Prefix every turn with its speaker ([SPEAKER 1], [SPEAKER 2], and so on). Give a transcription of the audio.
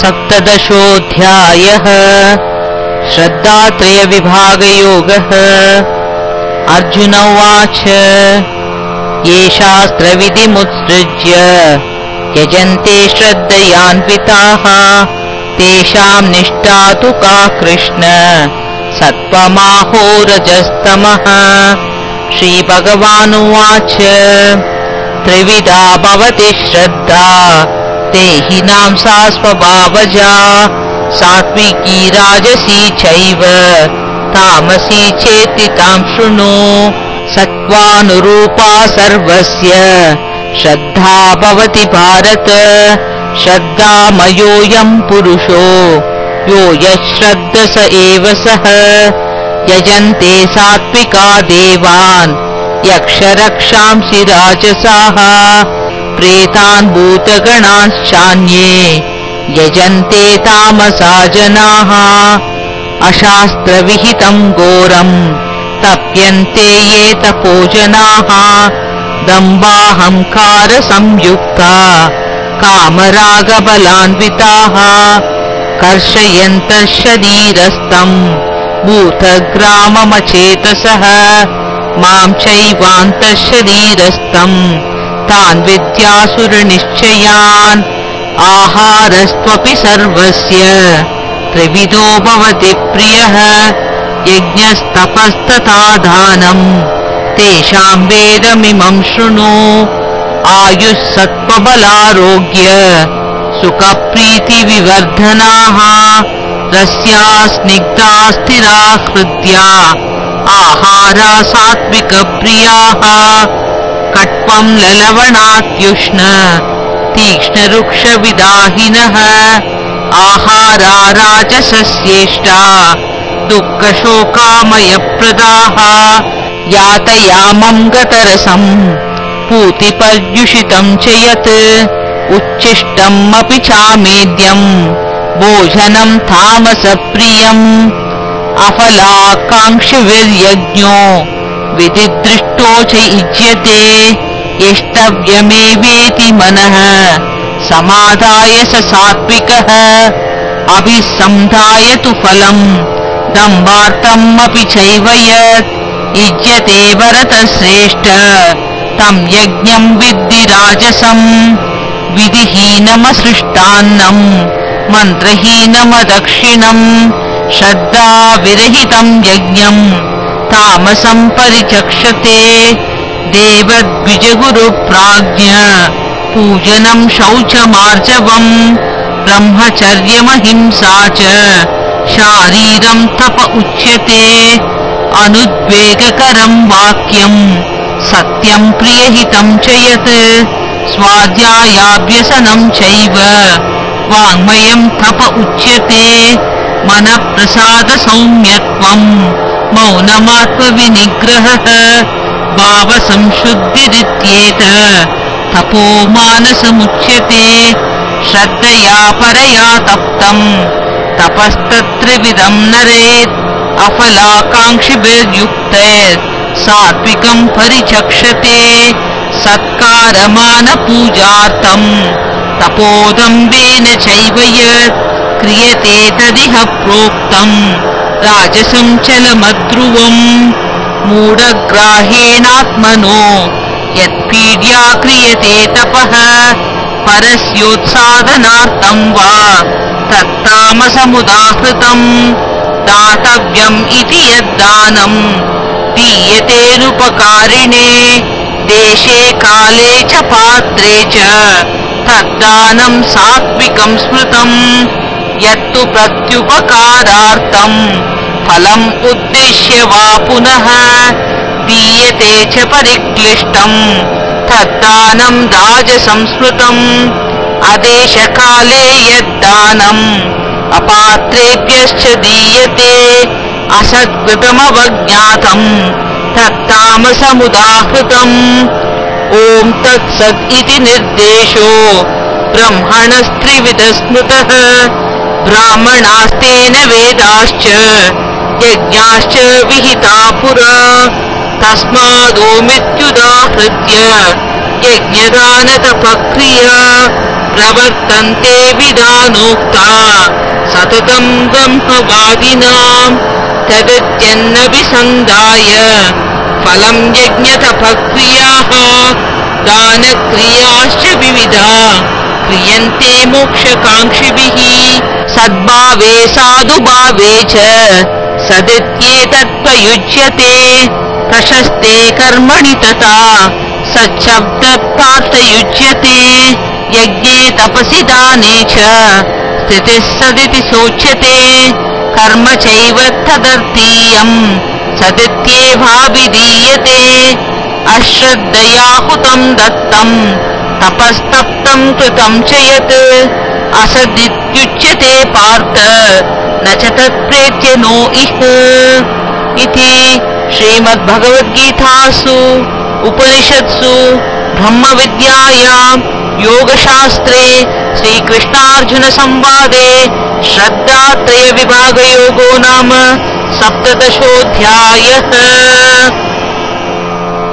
[SPEAKER 1] सप्तदशोऽध्यायः श्रद्धात्रयविभागयोगः। अर्जुन उवाच ये शास्त्रविधिमुत्सृज्य यजन्ते श्रद्धयान्विताः तेषाम् निष्ठा तु का कृष्ण? सत्त्वमाहोरजस्तमः। श्रीभगवानुवाच त्रिविधा भवति श्रद्धा देहिनां सा स्वभावजा सात्विकी राजसी चैव। तामसी चेति तां शृणु। सत्त्वानुरूपा सर्वस्य। श्रद्धा भवति भारत। श्रद्धामयोऽयम् पुरुषो। यो यश्रद्ध स एव सः। यजन्ते सात्विका देवान्। यक्षरक्षांसि राजसाः प्रेतान् भूतगणाश्चान्ये यजन्ते तामसा जनाः अशास्त्रविहितम् घोरम् तप्यन्ते ये तपोजनाः। दम्बाहङ्कारसंयुक्ता कामरागबलान्विताः। कर्षयन्तः शरीरस्थम् भूतग्राममचेतसः। माम् चैवान्तः शरीरस्थम् तान् विद्यासुरनिश्चयान् आहारस्त्वपि सर्वस्य। त्रिविधो भवति प्रियः यज्ञस्तपस्तथा दानम् तेषाम् वेदमिमम् शृणु आयुः सत्त्वबलारोग्य सुखप्रीतिविवर्धनाः रस्या स्निग्धा स्थिरा हृद्या आहारा सात्विकप्रियाः कट्वम् ललवणात्युष्ण तीक्ष्णरुक्षविदाहिनः आहारा राजसस्येष्टा दुःखशोकामयप्रदाः यातयामम् गतरसम् पूतिपर्युषितम् च यत् उच्छिष्टम् अपि चामेद्यम् भोजनम् तामसप्रियम् अफलाकाङ्क्षिविर्यज्ञो विधिदृष्टो च युज्यते यष्टव्यमेवेति मनः। समाधाय स सात्विकः अभिसन्धाय तु फलम्। दम्बार्थम् अपि चैव यत् युज्यते भरतश्रेष्ठ तम् यज्ञम् विद्धि राजसम् विधिहीनमसृष्टान्नम् मन्त्रहीनमदक्षिणम् श्रद्धाविरहितम् यज्ञम् तामसम् परिचक्षते देवद्विजगुरुप्राज्ञ। पूजनम् शौचमार्जवम्। ब्रह्मचर्यमहिंसा च। शारीरम् तप उच्यते। अनुद्वेगकरम् वाक्यम्। सत्यम् प्रियहितम् च यत्। स्वाध्यायाभ्यसनम् चैव। वाङ्मयम् तप उच्यते। मनप्रसादसौम्यत्वम् मौनमात्मविनिग्रहः। भावसंशुद्धिरित्येत। तपो मानसमुच्यते। श्रद्धया परया तप्तम् तपस्तत्रिविधम् नरेत्। अफलाकाङ्क्षिभिर्युक्ते सात्विकम् परिचक्षते। सत्कारमानपूजार्थम्। तपोदम्बेन चैव यत् क्रियते तदिह प्रोक्तम् राजसञ्चलमध्रुवम् मूढग्राहेणात्मनो यत्पीड्या क्रियते तपः परस्योत्साधनार्थम् वा तत्तामसमुदाहृतम् दातव्यम् इति यद्दानम् दीयतेरुपकारिणे देशे काले च पात्रे च तद्दानम् सात्विकम् स्मृतम् यत्तु प्रत्युपकारार्थम् फलम् उद्दिश्य वा पुनः? दीयते च परिक्लिष्टम्। तद्दानम् राजसंस्मृतम् अदेशकाले यद्दानम्। अपात्रेभ्यश्च दीयते। असद्कृतमवज्ञातम् तत्तामसमुदाहृतम्। ॐ तत्सत् इति निर्देशो। ब्रह्मणस्त्रिविधस्मृतः। ब्राह्मणास्तेन वेदाश्च यज्ञाश्च विहिता पुरा। तस्मादोमित्युदाहृत्य यज्ञदानतपक्रिया। प्रवर्तन्ते विधानोक्ता। सततं ब्रह्मवादिनाम् तदत्यन्नभिसन्धाय। फलं यज्ञतपक्रियाः। दानक्रियाश्च विविधा। क्रियन्ते मोक्षकाङ्क्षिभिः। सद्भावे साधुभावे च सदित्येतत्प्रयुज्यते प्रशस्ते कर्मणि तथा सच्छब्दपार्थयुज्यते। यज्ञे तपसि दाने च स्थितिः सदिति सोच्यते। कर्म चैव तदर्थीयम् सदित्येभाविधीयते अश्रद्धया हुतं दत्तम् तपस्तप्तं कृतं च यत् असदित्युच्यते पार्थ। न च तत्प्रेत्य नो इह इति श्रीमद्भगवद्गीतासु उपनिषत्सु ब्रह्मविद्यायां योगशास्त्रे श्रीकृष्णार्जुनसंवादे श्रद्धात्रयविभागयोगो नाम सप्तदशोऽध्यायः